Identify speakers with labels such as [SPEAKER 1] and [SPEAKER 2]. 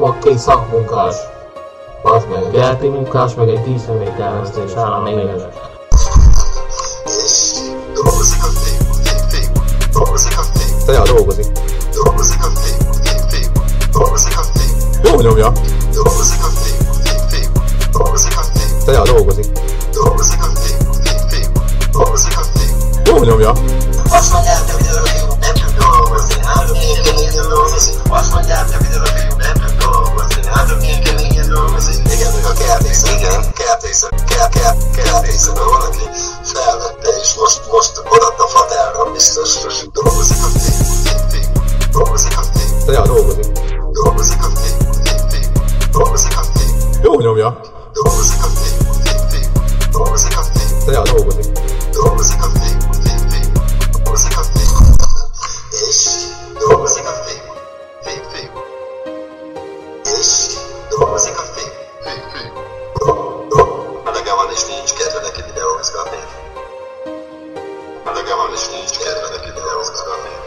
[SPEAKER 1] Egy szakmunkás. Az meg egy elti munkás, meg egy díszemléktermesztés állami műveles.
[SPEAKER 2] És dolgozik a fék, fék, fék, dolgozik a fék,
[SPEAKER 3] Te ja, dolgozik.
[SPEAKER 2] dolgozik a fék, fék, fék, dolgozik a fék,
[SPEAKER 3] Jó nyomja.
[SPEAKER 2] dolgozik a fék, fék, fék, dolgozik a fék,
[SPEAKER 3] Te ja, dolgozik.
[SPEAKER 2] dolgozik a fék, fék, fék, dolgozik a fék.
[SPEAKER 3] Jó nyomja.
[SPEAKER 2] Azt mondják, hogy kertészben valaki felvette, és most, most odaadta Faterra, biztos, hogy dolgozik a fék, dolgozik a
[SPEAKER 3] Te ja, dolgozik.
[SPEAKER 2] dolgozik a fék, dolgozik a fék,
[SPEAKER 3] Jó nyomja.
[SPEAKER 2] dolgozik a fék, dolgozik a.
[SPEAKER 3] Te ja, dolgozik.
[SPEAKER 2] Dolgozik a fék, dolgozik a fék, és dolgozik a fék, és dolgozik a fék, maybe I want to sneeze together and give it a